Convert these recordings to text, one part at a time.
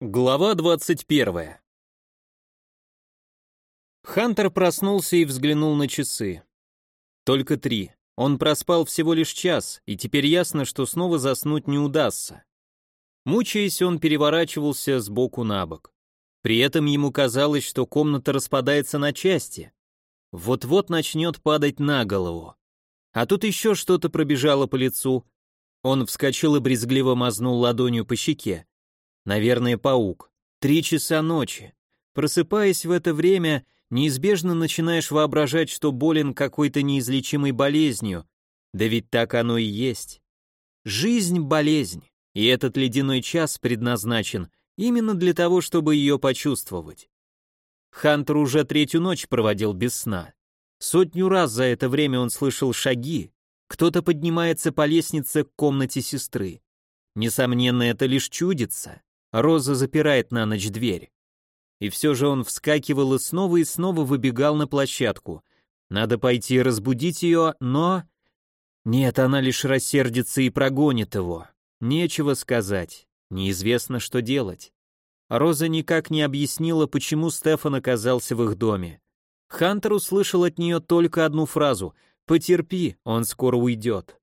Глава 21. Хантер проснулся и взглянул на часы. Только три. Он проспал всего лишь час, и теперь ясно, что снова заснуть не удастся. Мучаясь, он переворачивался с боку на бок. При этом ему казалось, что комната распадается на части. Вот-вот начнет падать на голову. А тут еще что-то пробежало по лицу. Он вскочил и брезгливо мазнул ладонью по щеке. Наверное, паук. Три часа ночи. Просыпаясь в это время, неизбежно начинаешь воображать, что болен какой-то неизлечимой болезнью. Да ведь так оно и есть. Жизнь — болезнь, и этот ледяной час предназначен именно для того, чтобы ее почувствовать. Хантер уже третью ночь проводил без сна. Сотню раз за это время он слышал шаги, кто-то поднимается по лестнице к комнате сестры. Несомненно, это лишь чудится. Роза запирает на ночь дверь. И все же он вскакивал и снова и снова выбегал на площадку. Надо пойти разбудить ее, но... Нет, она лишь рассердится и прогонит его. Нечего сказать, неизвестно, что делать. Роза никак не объяснила, почему Стефан оказался в их доме. Хантер услышал от нее только одну фразу «Потерпи, он скоро уйдет».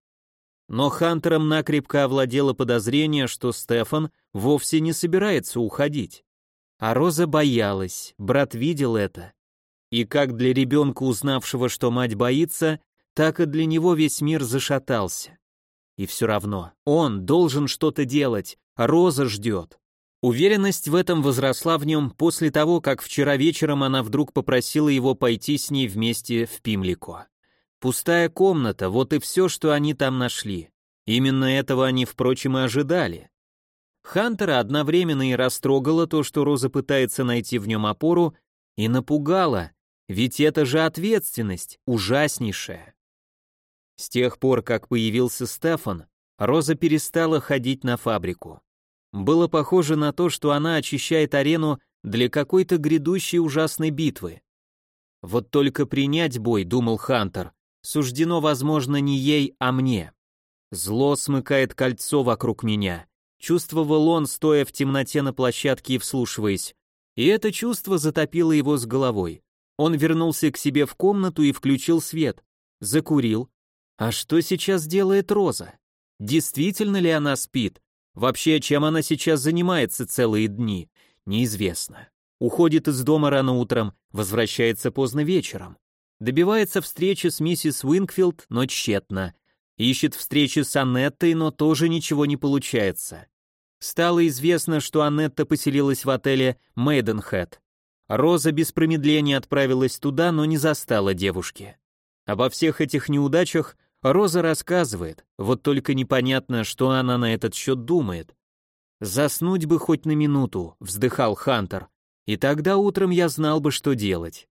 Но Хантером накрепко овладело подозрение, что Стефан вовсе не собирается уходить. А Роза боялась, брат видел это. И как для ребенка, узнавшего, что мать боится, так и для него весь мир зашатался. И все равно, он должен что-то делать, Роза ждет. Уверенность в этом возросла в нем после того, как вчера вечером она вдруг попросила его пойти с ней вместе в Пимлико. Пустая комната, вот и все, что они там нашли. Именно этого они, впрочем, и ожидали. Хантера одновременно и растрогало то, что Роза пытается найти в нем опору, и напугало, ведь это же ответственность, ужаснейшая. С тех пор, как появился Стефан, Роза перестала ходить на фабрику. Было похоже на то, что она очищает арену для какой-то грядущей ужасной битвы. Вот только принять бой, думал Хантер, суждено, возможно, не ей, а мне. Зло смыкает кольцо вокруг меня. Чувствовал он, стоя в темноте на площадке и вслушиваясь. И это чувство затопило его с головой. Он вернулся к себе в комнату и включил свет. Закурил. А что сейчас делает Роза? Действительно ли она спит? Вообще, чем она сейчас занимается целые дни? Неизвестно. Уходит из дома рано утром, возвращается поздно вечером. Добивается встречи с миссис Уинкфилд, но тщетно. Ищет встречи с Аннеттой, но тоже ничего не получается. Стало известно, что Аннетта поселилась в отеле Мейденхэт. Роза без промедления отправилась туда, но не застала девушки. Обо всех этих неудачах Роза рассказывает, вот только непонятно, что она на этот счет думает. «Заснуть бы хоть на минуту», — вздыхал Хантер, «и тогда утром я знал бы, что делать».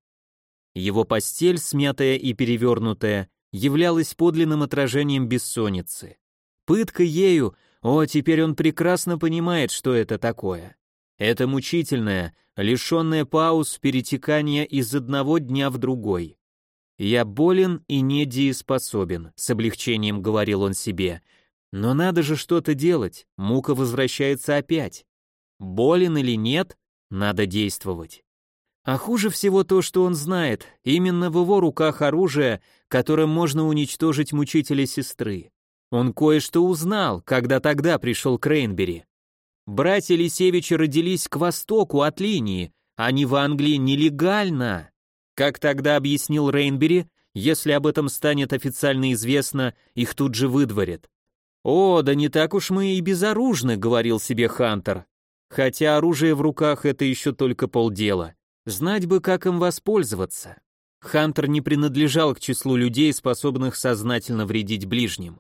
Его постель, смятая и перевернутая, являлась подлинным отражением бессонницы. Пытка ею, о, теперь он прекрасно понимает, что это такое. Это мучительное, лишенное пауз перетекание из одного дня в другой. «Я болен и недееспособен», — с облегчением говорил он себе. «Но надо же что-то делать, мука возвращается опять. Болен или нет, надо действовать». А хуже всего то, что он знает, именно в его руках оружие, которым можно уничтожить мучителя сестры. Он кое-что узнал, когда тогда пришел к Рейнбери. Братья Лисевичи родились к востоку от линии, они в Англии нелегально. Как тогда объяснил Рейнбери, если об этом станет официально известно, их тут же выдворят. «О, да не так уж мы и безоружны», — говорил себе Хантер. Хотя оружие в руках — это еще только полдела. Знать бы, как им воспользоваться. Хантер не принадлежал к числу людей, способных сознательно вредить ближним.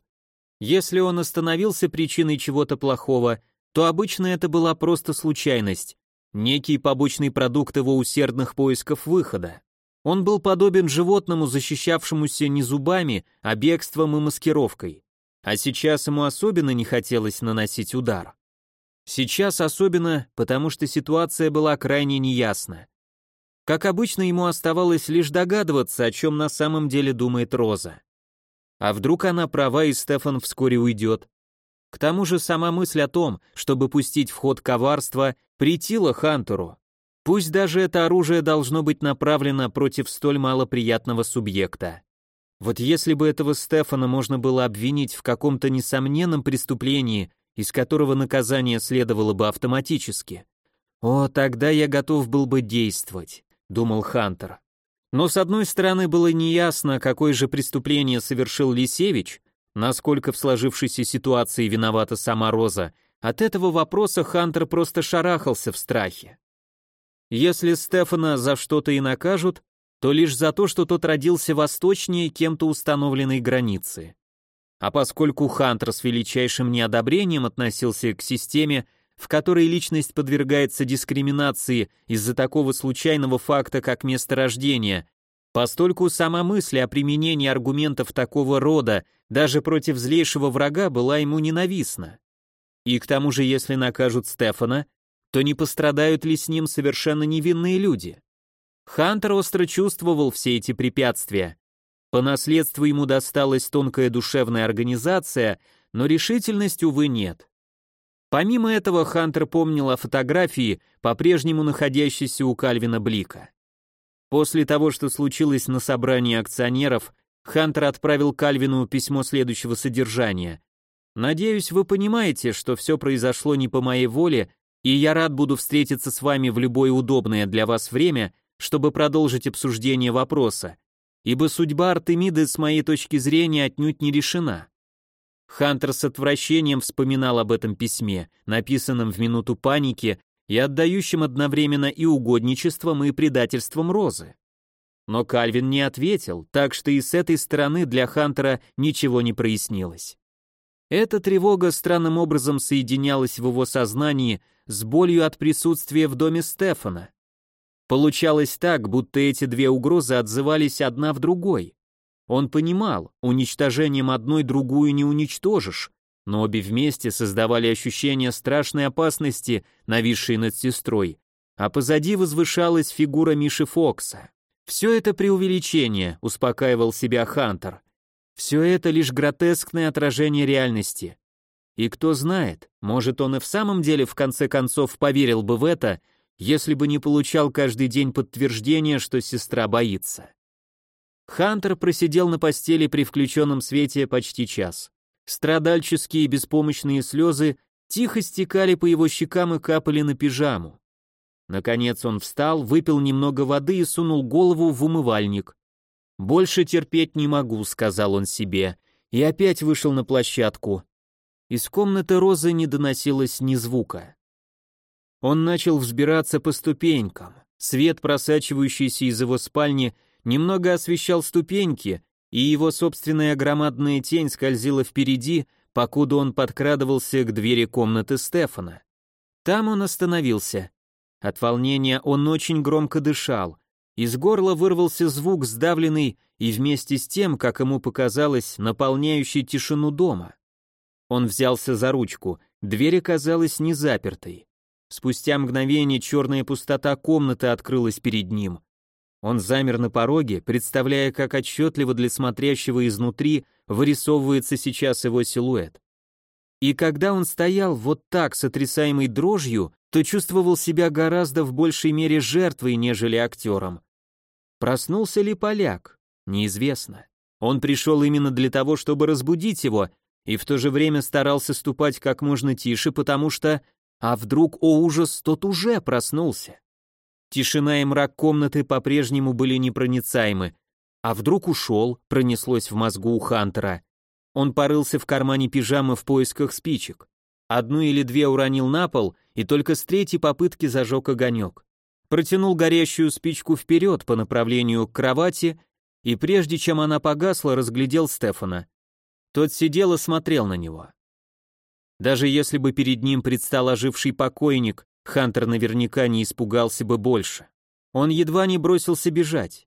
Если он остановился причиной чего-то плохого, то обычно это была просто случайность, некий побочный продукт его усердных поисков выхода. Он был подобен животному, защищавшемуся не зубами, а бегством и маскировкой. А сейчас ему особенно не хотелось наносить удар. Сейчас особенно, потому что ситуация была крайне неясна. Как обычно, ему оставалось лишь догадываться, о чем на самом деле думает Роза. А вдруг она права, и Стефан вскоре уйдет? К тому же сама мысль о том, чтобы пустить в ход коварство, Притило Хантеру. Пусть даже это оружие должно быть направлено против столь малоприятного субъекта. Вот если бы этого Стефана можно было обвинить в каком-то несомненном преступлении, из которого наказание следовало бы автоматически. О, тогда я готов был бы действовать, думал Хантер. Но с одной стороны было неясно, какое же преступление совершил Лисевич, насколько в сложившейся ситуации виновата сама Роза. От этого вопроса Хантер просто шарахался в страхе. Если Стефана за что-то и накажут, то лишь за то, что тот родился восточнее кем-то установленной границы. А поскольку Хантер с величайшим неодобрением относился к системе, в которой личность подвергается дискриминации из-за такого случайного факта, как место рождения, постольку сама мысль о применении аргументов такого рода даже против злейшего врага была ему ненавистна. И к тому же, если накажут Стефана, то не пострадают ли с ним совершенно невинные люди? Хантер остро чувствовал все эти препятствия. По наследству ему досталась тонкая душевная организация, но решительность, увы, нет. Помимо этого, Хантер помнил о фотографии, по-прежнему находящейся у Кальвина Блика. После того, что случилось на собрании акционеров, Хантер отправил Кальвину письмо следующего содержания. «Надеюсь, вы понимаете, что все произошло не по моей воле, и я рад буду встретиться с вами в любое удобное для вас время, чтобы продолжить обсуждение вопроса, ибо судьба Артемиды с моей точки зрения отнюдь не решена. Хантер с отвращением вспоминал об этом письме, написанном в минуту паники и отдающем одновременно и угодничеством, и предательством Розы. Но Кальвин не ответил, так что и с этой стороны для Хантера ничего не прояснилось. Эта тревога странным образом соединялась в его сознании с болью от присутствия в доме Стефана. Получалось так, будто эти две угрозы отзывались одна в другой. Он понимал, уничтожением одной другую не уничтожишь, но обе вместе создавали ощущение страшной опасности, нависшей над сестрой, а позади возвышалась фигура Миши Фокса. «Все это преувеличение», — успокаивал себя Хантер. «Все это лишь гротескное отражение реальности. И кто знает, может он и в самом деле в конце концов поверил бы в это, если бы не получал каждый день подтверждения, что сестра боится». Хантер просидел на постели при включенном свете почти час. Страдальческие беспомощные слезы тихо стекали по его щекам и капали на пижаму. Наконец он встал, выпил немного воды и сунул голову в умывальник. «Больше терпеть не могу», — сказал он себе, и опять вышел на площадку. Из комнаты Розы не доносилось ни звука. Он начал взбираться по ступенькам. Свет, просачивающийся из его спальни, немного освещал ступеньки, и его собственная громадная тень скользила впереди, покуда он подкрадывался к двери комнаты Стефана. Там он остановился. От волнения он очень громко дышал. Из горла вырвался звук сдавленный и вместе с тем, как ему показалось, наполняющий тишину дома. Он взялся за ручку, дверь оказалась не запертой. Спустя мгновение черная пустота комнаты открылась перед ним. Он замер на пороге, представляя, как отчетливо для смотрящего изнутри вырисовывается сейчас его силуэт. И когда он стоял вот так, сотрясаемый дрожью, то чувствовал себя гораздо в большей мере жертвой, нежели актером. Проснулся ли поляк? Неизвестно. Он пришел именно для того, чтобы разбудить его, и в то же время старался ступать как можно тише, потому что... А вдруг, о ужас, тот уже проснулся? Тишина и мрак комнаты по-прежнему были непроницаемы. А вдруг ушел, пронеслось в мозгу у Хантера. Он порылся в кармане пижамы в поисках спичек. Одну или две уронил на пол, и только с третьей попытки зажег огонек. Протянул горящую спичку вперед по направлению к кровати, и прежде чем она погасла, разглядел Стефана. Тот сидел и смотрел на него. Даже если бы перед ним предстал оживший покойник, Хантер наверняка не испугался бы больше. Он едва не бросился бежать.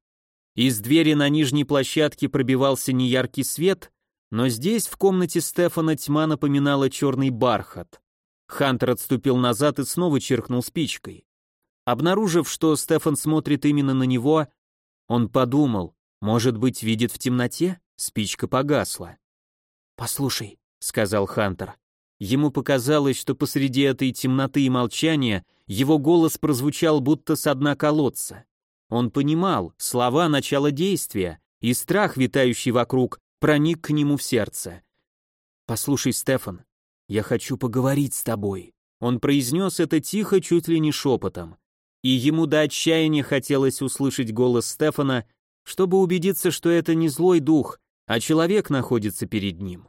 Из двери на нижней площадке пробивался неяркий свет, но здесь, в комнате Стефана, тьма напоминала черный бархат. Хантер отступил назад и снова черкнул спичкой. Обнаружив, что Стефан смотрит именно на него, он подумал, может быть, видит в темноте? Спичка погасла. «Послушай», — сказал Хантер, Ему показалось, что посреди этой темноты и молчания его голос прозвучал будто с дна колодца. Он понимал, слова — начало действия, и страх, витающий вокруг, проник к нему в сердце. «Послушай, Стефан, я хочу поговорить с тобой». Он произнес это тихо, чуть ли не шепотом. И ему до отчаяния хотелось услышать голос Стефана, чтобы убедиться, что это не злой дух, а человек находится перед ним.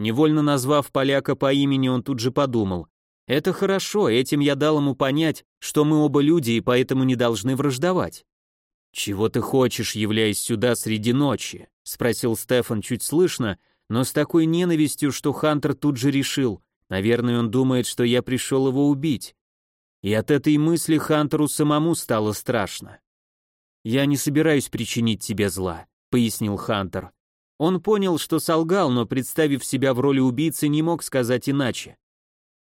Невольно назвав поляка по имени, он тут же подумал, это хорошо, этим я дал ему понять, что мы оба люди и поэтому не должны враждовать. «Чего ты хочешь, являясь сюда среди ночи?» — спросил Стефан чуть слышно, но с такой ненавистью, что Хантер тут же решил, наверное, он думает, что я пришел его убить. И от этой мысли Хантеру самому стало страшно. «Я не собираюсь причинить тебе зла», — пояснил Хантер. Он понял, что солгал, но, представив себя в роли убийцы, не мог сказать иначе.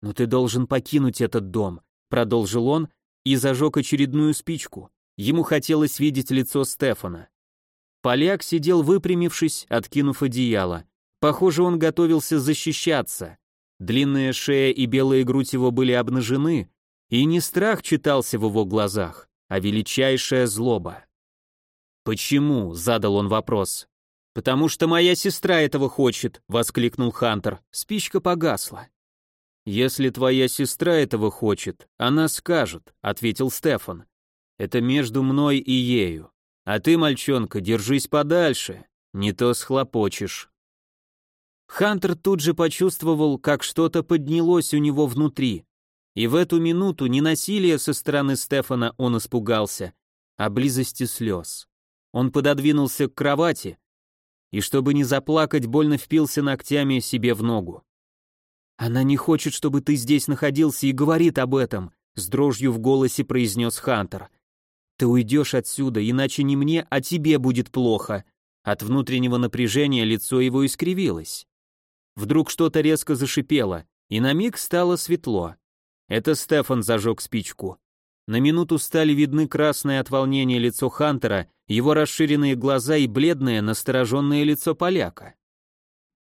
«Но ты должен покинуть этот дом», — продолжил он и зажег очередную спичку. Ему хотелось видеть лицо Стефана. Поляк сидел выпрямившись, откинув одеяло. Похоже, он готовился защищаться. Длинная шея и белая грудь его были обнажены, и не страх читался в его глазах, а величайшая злоба. «Почему?» — задал он вопрос. «Потому что моя сестра этого хочет», — воскликнул Хантер. Спичка погасла. «Если твоя сестра этого хочет, она скажет», — ответил Стефан. «Это между мной и ею. А ты, мальчонка, держись подальше, не то схлопочешь». Хантер тут же почувствовал, как что-то поднялось у него внутри. И в эту минуту не насилия со стороны Стефана он испугался, а близости слез. Он пододвинулся к кровати и, чтобы не заплакать, больно впился ногтями себе в ногу. «Она не хочет, чтобы ты здесь находился и говорит об этом», с дрожью в голосе произнес Хантер. «Ты уйдешь отсюда, иначе не мне, а тебе будет плохо». От внутреннего напряжения лицо его искривилось. Вдруг что-то резко зашипело, и на миг стало светло. Это Стефан зажег спичку. На минуту стали видны красное от волнения лицо Хантера, его расширенные глаза и бледное, настороженное лицо поляка.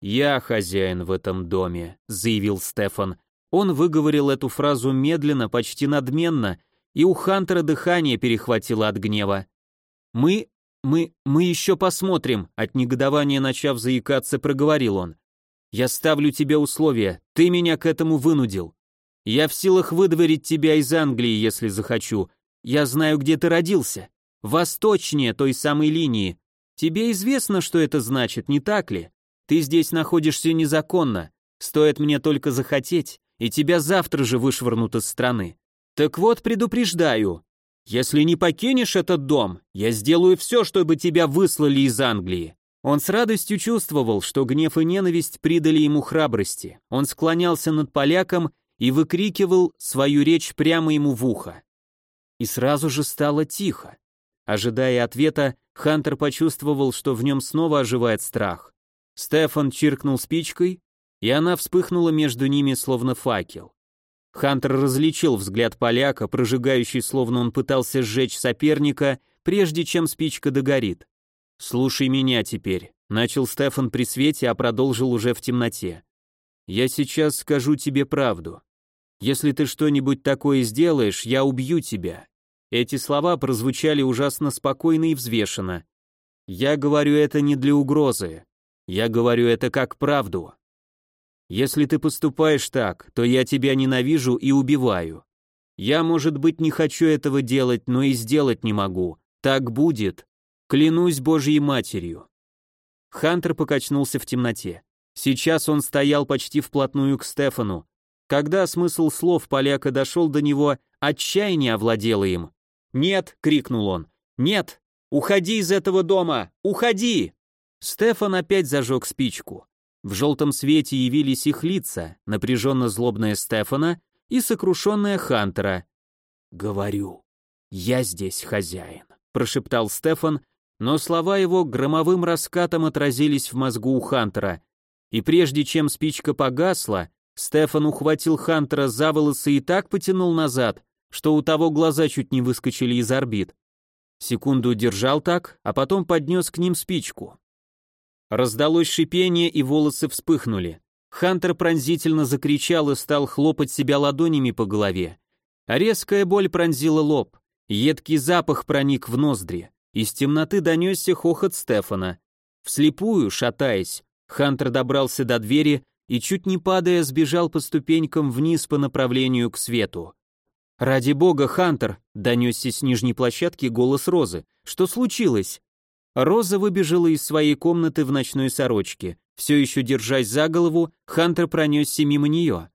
«Я хозяин в этом доме», — заявил Стефан. Он выговорил эту фразу медленно, почти надменно, и у Хантера дыхание перехватило от гнева. «Мы... мы... мы еще посмотрим», — от негодования начав заикаться, проговорил он. «Я ставлю тебе условия, ты меня к этому вынудил. Я в силах выдворить тебя из Англии, если захочу. Я знаю, где ты родился. Восточнее той самой линии. Тебе известно, что это значит, не так ли? Ты здесь находишься незаконно. Стоит мне только захотеть, и тебя завтра же вышвырнут из страны. Так вот, предупреждаю. Если не покинешь этот дом, я сделаю все, чтобы тебя выслали из Англии. Он с радостью чувствовал, что гнев и ненависть придали ему храбрости. Он склонялся над поляком и выкрикивал свою речь прямо ему в ухо. И сразу же стало тихо. Ожидая ответа, Хантер почувствовал, что в нем снова оживает страх. Стефан чиркнул спичкой, и она вспыхнула между ними словно факел. Хантер различил взгляд поляка, прожигающий, словно он пытался сжечь соперника, прежде чем спичка догорит. «Слушай меня теперь», — начал Стефан при свете, а продолжил уже в темноте. «Я сейчас скажу тебе правду. Если ты что-нибудь такое сделаешь, я убью тебя». Эти слова прозвучали ужасно спокойно и взвешенно. Я говорю это не для угрозы. Я говорю это как правду. Если ты поступаешь так, то я тебя ненавижу и убиваю. Я, может быть, не хочу этого делать, но и сделать не могу. Так будет. Клянусь Божьей матерью. Хантер покачнулся в темноте. Сейчас он стоял почти вплотную к Стефану, когда смысл слов поляка дошел до него, отчаяние овладело им. «Нет!» — крикнул он. «Нет! Уходи из этого дома! Уходи!» Стефан опять зажег спичку. В желтом свете явились их лица, напряженно злобная Стефана и сокрушенная Хантера. «Говорю, я здесь хозяин», — прошептал Стефан, но слова его громовым раскатом отразились в мозгу у Хантера, и прежде чем спичка погасла, Стефан ухватил Хантера за волосы и так потянул назад, что у того глаза чуть не выскочили из орбит. Секунду держал так, а потом поднес к ним спичку. Раздалось шипение, и волосы вспыхнули. Хантер пронзительно закричал и стал хлопать себя ладонями по голове. резкая боль пронзила лоб, едкий запах проник в ноздри. Из темноты донесся хохот Стефана. Вслепую, шатаясь, Хантер добрался до двери и, чуть не падая, сбежал по ступенькам вниз по направлению к свету. «Ради бога, Хантер!» — донесся с нижней площадки голос Розы. «Что случилось?» Роза выбежала из своей комнаты в ночной сорочке. Все еще держась за голову, Хантер пронесся мимо нее.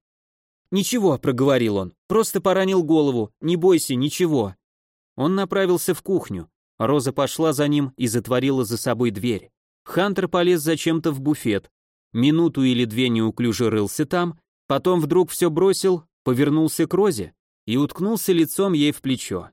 «Ничего», — проговорил он, — «просто поранил голову, не бойся, ничего». Он направился в кухню. Роза пошла за ним и затворила за собой дверь. Хантер полез зачем-то в буфет. Минуту или две неуклюже рылся там, потом вдруг все бросил, повернулся к Розе и уткнулся лицом ей в плечо.